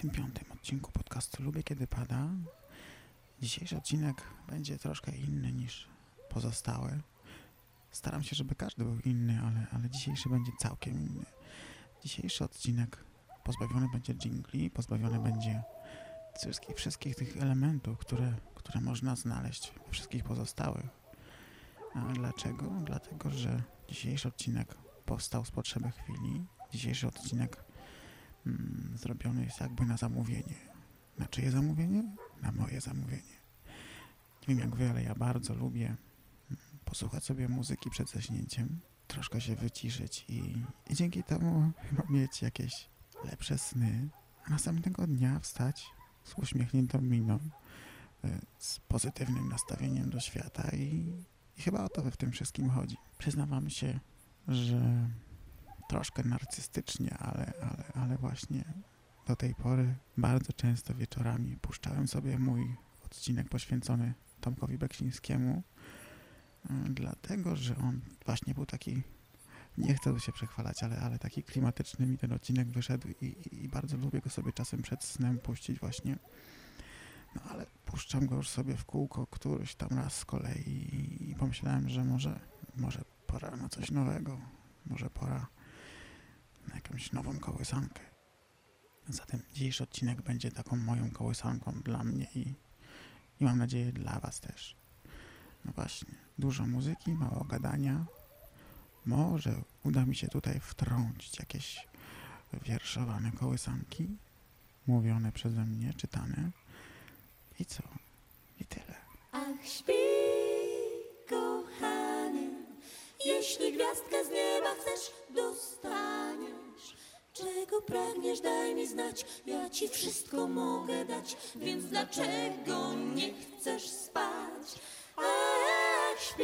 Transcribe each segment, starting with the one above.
25 odcinku podcastu Lubię Kiedy Pada. Dzisiejszy odcinek będzie troszkę inny niż pozostałe. Staram się, żeby każdy był inny, ale, ale dzisiejszy będzie całkiem inny. Dzisiejszy odcinek pozbawiony będzie jingli, pozbawiony będzie wszystkich, wszystkich tych elementów, które, które można znaleźć we wszystkich pozostałych. A dlaczego? Dlatego, że dzisiejszy odcinek powstał z potrzeby chwili. Dzisiejszy odcinek mm, zrobiony jest jakby na zamówienie. Na czyje zamówienie? Na moje zamówienie. Nie wiem jak wy, ale ja bardzo lubię mm, posłuchać sobie muzyki przed zaśnięciem, troszkę się wyciszyć i, i dzięki temu chyba mieć jakieś lepsze sny, a następnego dnia wstać z uśmiechniętą miną, y, z pozytywnym nastawieniem do świata i, i chyba o to w tym wszystkim chodzi. Przyznawam się, że troszkę narcystycznie, ale, ale, ale właśnie do tej pory bardzo często wieczorami puszczałem sobie mój odcinek poświęcony Tomkowi Beksińskiemu, y, dlatego, że on właśnie był taki, nie chcę tu się przechwalać, ale, ale taki klimatyczny mi ten odcinek wyszedł i, i, bardzo lubię go sobie czasem przed snem puścić właśnie. No ale puszczam go już sobie w kółko któryś tam raz z kolei i, pomyślałem, że może, może pora na coś nowego, może pora jakąś nową kołysankę. Zatem dzisiejszy odcinek będzie taką moją kołysanką dla mnie i, i mam nadzieję dla Was też. No właśnie, dużo muzyki, mało gadania. Może uda mi się tutaj wtrącić jakieś wierszowane kołysanki, mówione przeze mnie, czytane. I co? I tyle. Ach, śpi, kochanie, jeśli gwiazdkę z nieba chcesz, dostaniesz. Czego pragniesz, daj mi znać, ja ci wszystko mogę dać, więc dlaczego nie chcesz spać? Ach, śpi,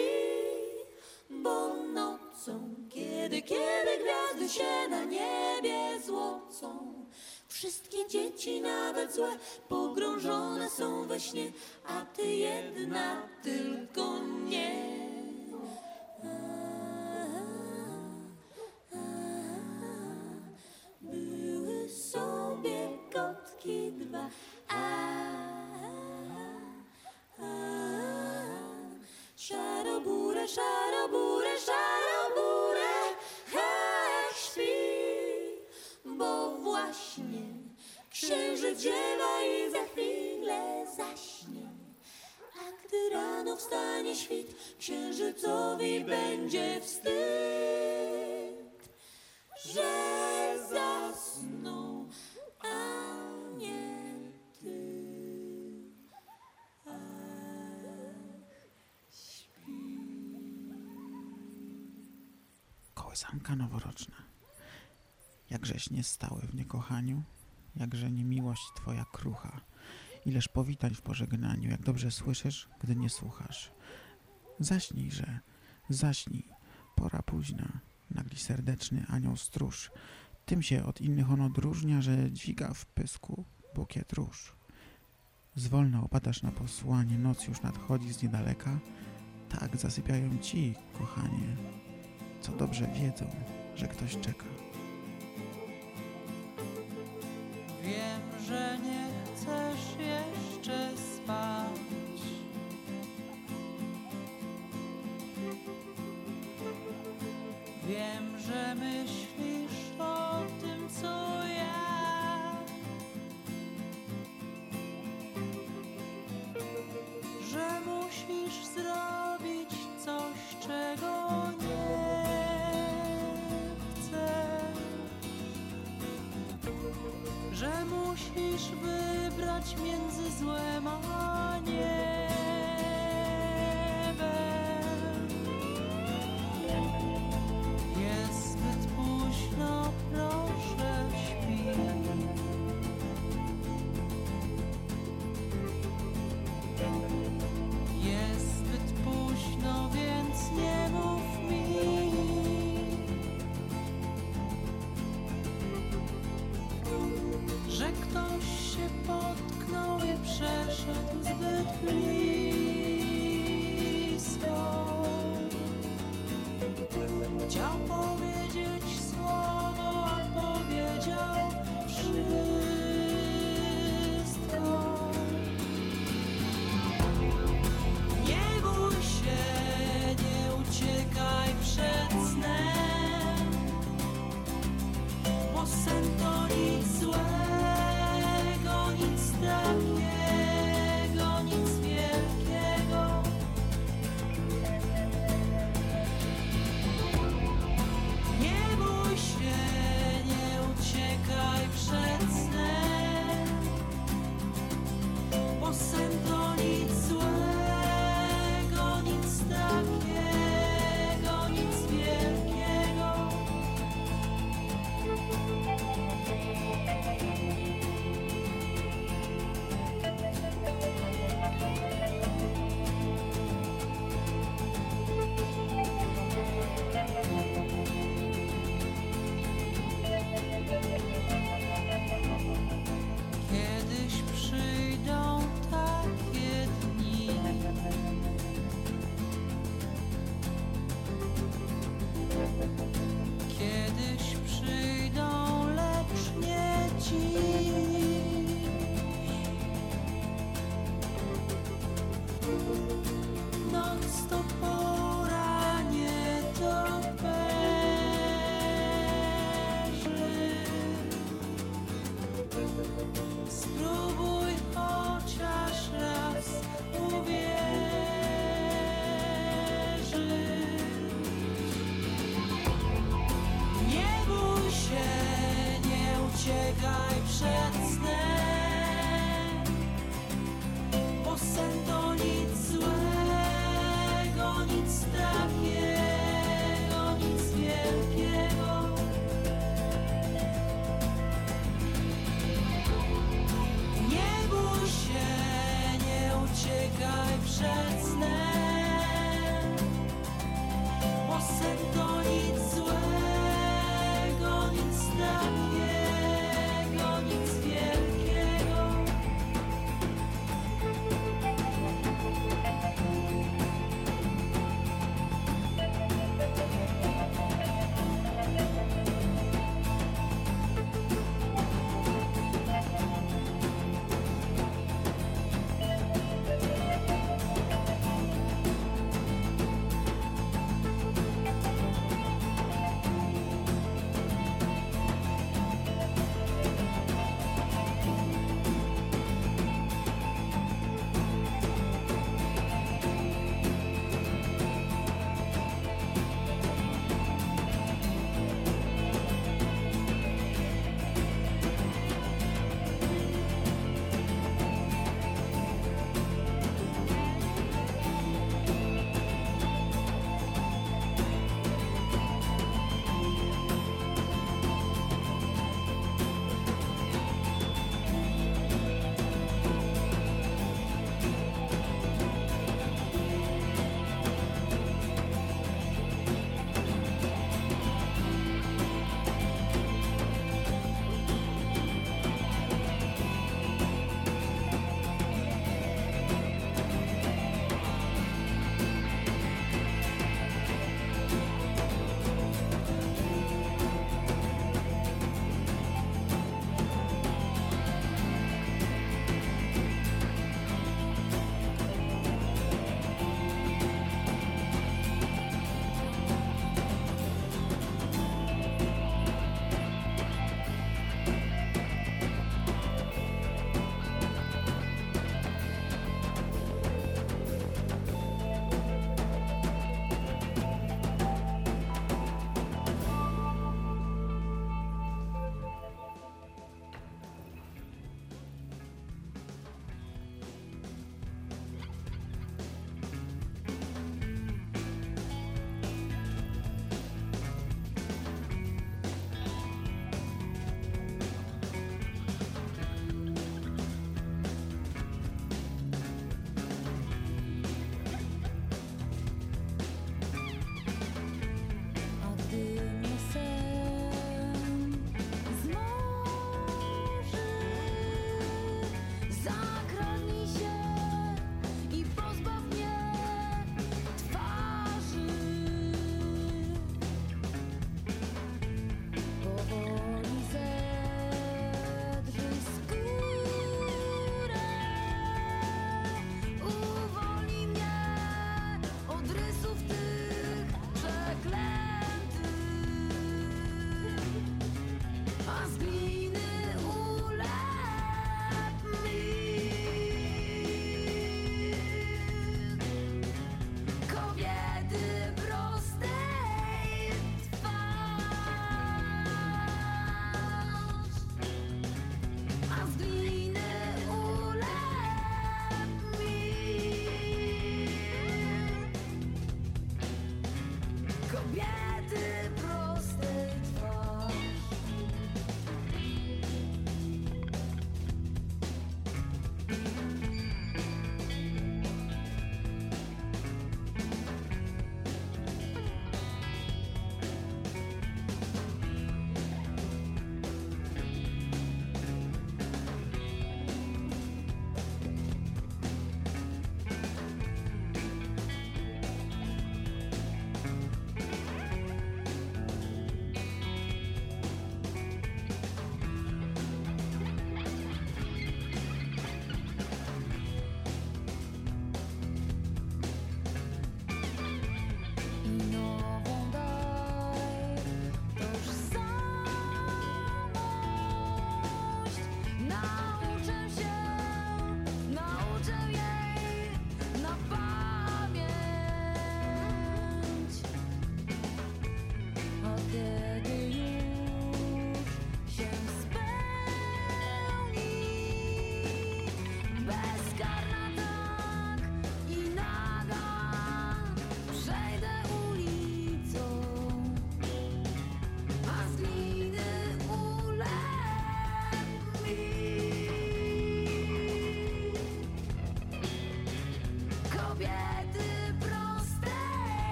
bo nocą, kiedy, kiedy gwiazdy się na niebie złocą, Wszystkie dzieci, nawet złe, pogrążone są we śnie, a ty jedna tylko nie. Księżycowi będzie wstyd, że zasnął, a nie ty. Kołysanka noworoczna. Jakżeś nie stały w niekochaniu, jakże niemiłość twoja krucha. Ileż powitań w pożegnaniu, jak dobrze słyszysz, gdy nie słuchasz. Zaśnijże, zaśnij, pora późna, nagli serdeczny anioł stróż. Tym się od innych on odróżnia, że dźwiga w pysku bukiet róż. Zwolna opadasz na posłanie, noc już nadchodzi z niedaleka. Tak zasypiają ci, kochanie, co dobrze wiedzą, że ktoś czeka. Wiem, że nie chcesz jeszcze spać. Wiem, że myślisz o tym, co ja. Że musisz zrobić coś, czego nie chcesz że musisz wybrać między złem a guy.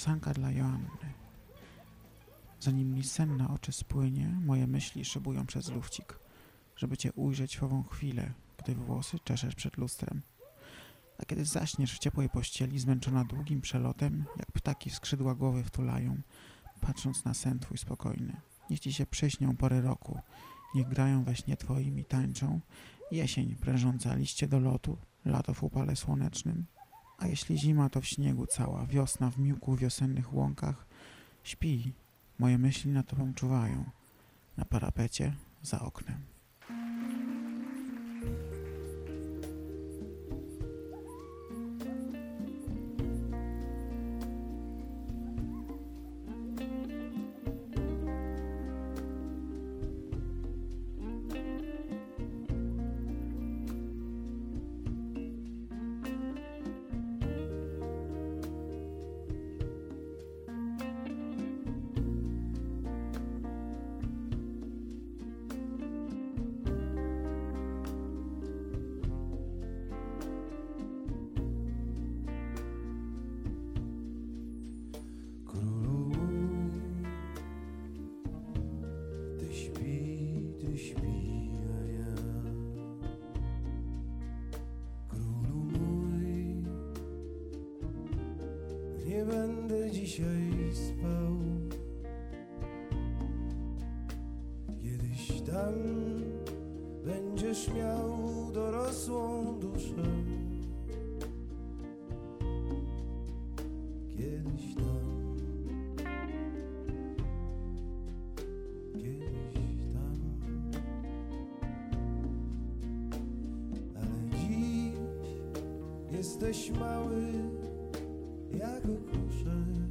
Kołysanka dla Joanny. Zanim mi sen na oczy spłynie, moje myśli szybują przez lufcik, żeby cię ujrzeć w ową chwilę, gdy włosy czeszesz przed lustrem. A kiedy zaśniesz w ciepłej pościeli, zmęczona długim przelotem, jak ptaki w skrzydła głowy wtulają, patrząc na sen twój spokojny. Niech ci się przyśnią pory roku, niech grają we śnie twoim i tańczą, jesień prężąca liście do lotu, lato w upale słonecznym, a jeśli zima, to w śniegu cała, wiosna w miłku wiosennych łąkach. Śpi, moje myśli nad tobą czuwają, na parapecie, za oknem. Dzisiaj spał. Kiedyś tam będziesz miał dorosłą duszę. Kiedyś tam kiedyś tam. Ale dziś jesteś mały jak okuszek,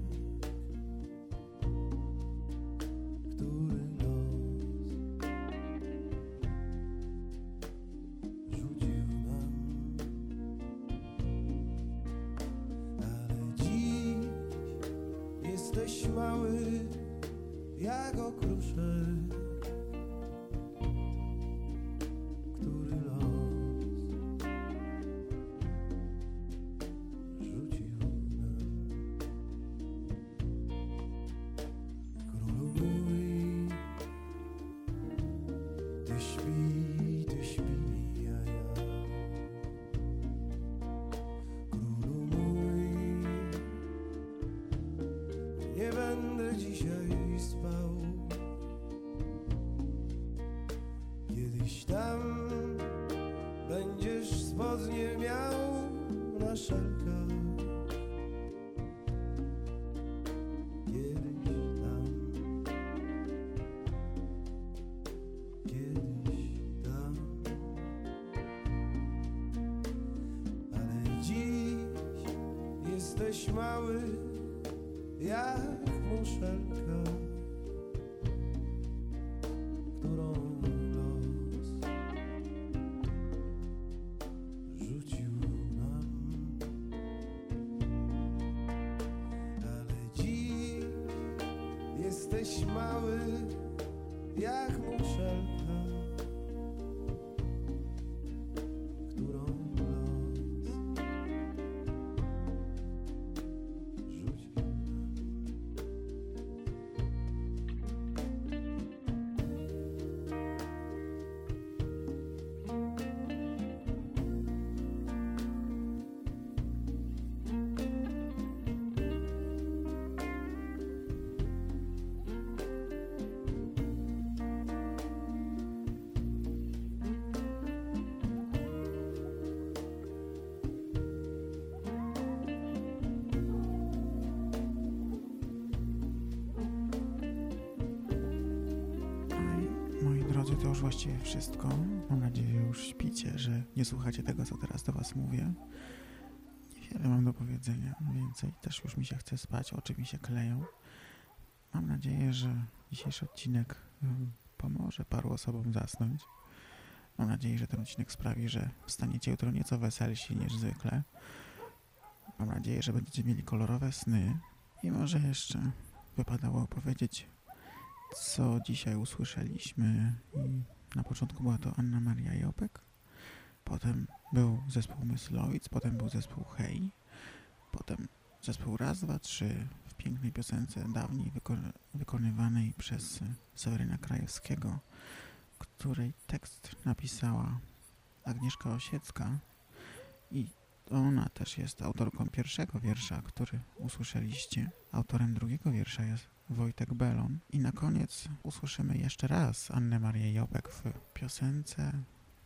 jesteś mały jak muszelka, którą los rzucił nam. Ale dziś jesteś mały jak muszelka, to już właściwie wszystko. Mam nadzieję, że już śpicie, że nie słuchacie tego, co teraz do was mówię. Niewiele mam do powiedzenia, więcej też już mi się chce spać, oczy mi się kleją. Mam nadzieję, że dzisiejszy odcinek ym, pomoże paru osobom zasnąć. Mam nadzieję, że ten odcinek sprawi, że wstaniecie jutro nieco weselsi niż zwykle. Mam nadzieję, że będziecie mieli kolorowe sny i może jeszcze wypadało opowiedzieć co dzisiaj usłyszeliśmy. Na początku była to Anna Maria Jopek, potem był zespół Myslowic, potem był zespół Hej, potem zespół Raz, Dwa, Trzy, pięknej piosence dawniej wyko- wykonywanej przez Seweryna Krajewskiego, której tekst napisała Agnieszka Osiecka i ona też jest autorką pierwszego wiersza, który usłyszeliście. Autorem drugiego wiersza jest Wojtek Belon. I na koniec usłyszymy jeszcze raz Annę Marię Jopek w piosence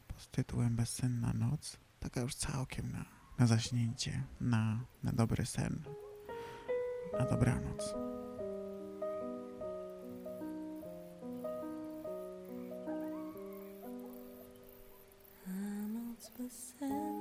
pod tytułem Bezsenna noc. Taka już całkiem na, na zaśnięcie, na, na dobry sen, na dobranoc. A noc bezsenna,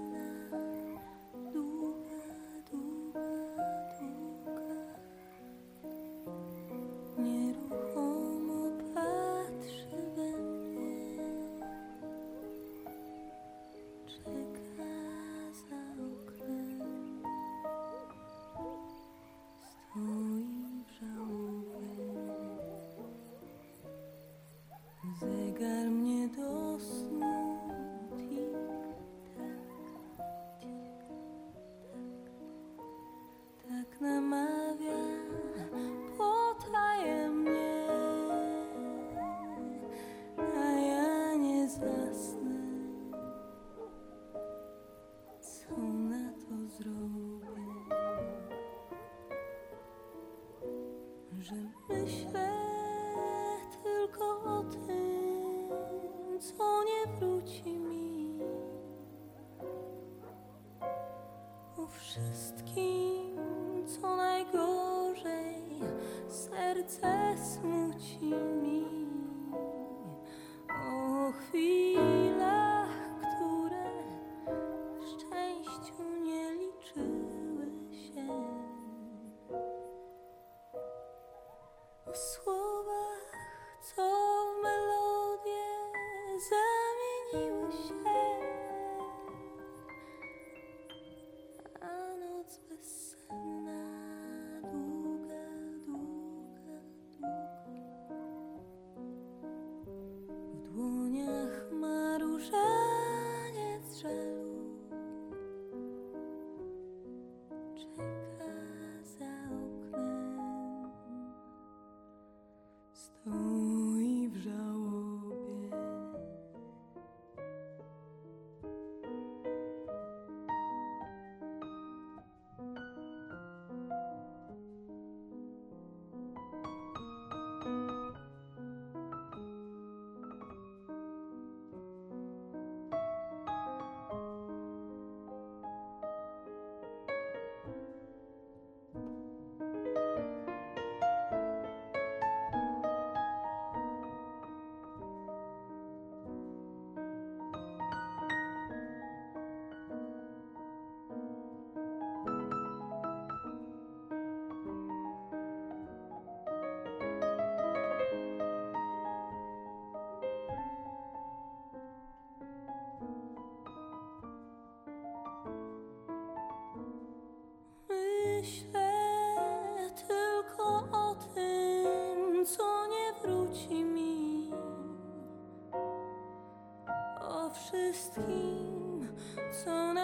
myślę tylko o tym, co nie wróci mi. O wszystkim, co najgorzej, serce smuci shine. Wszystkim, co najbardziej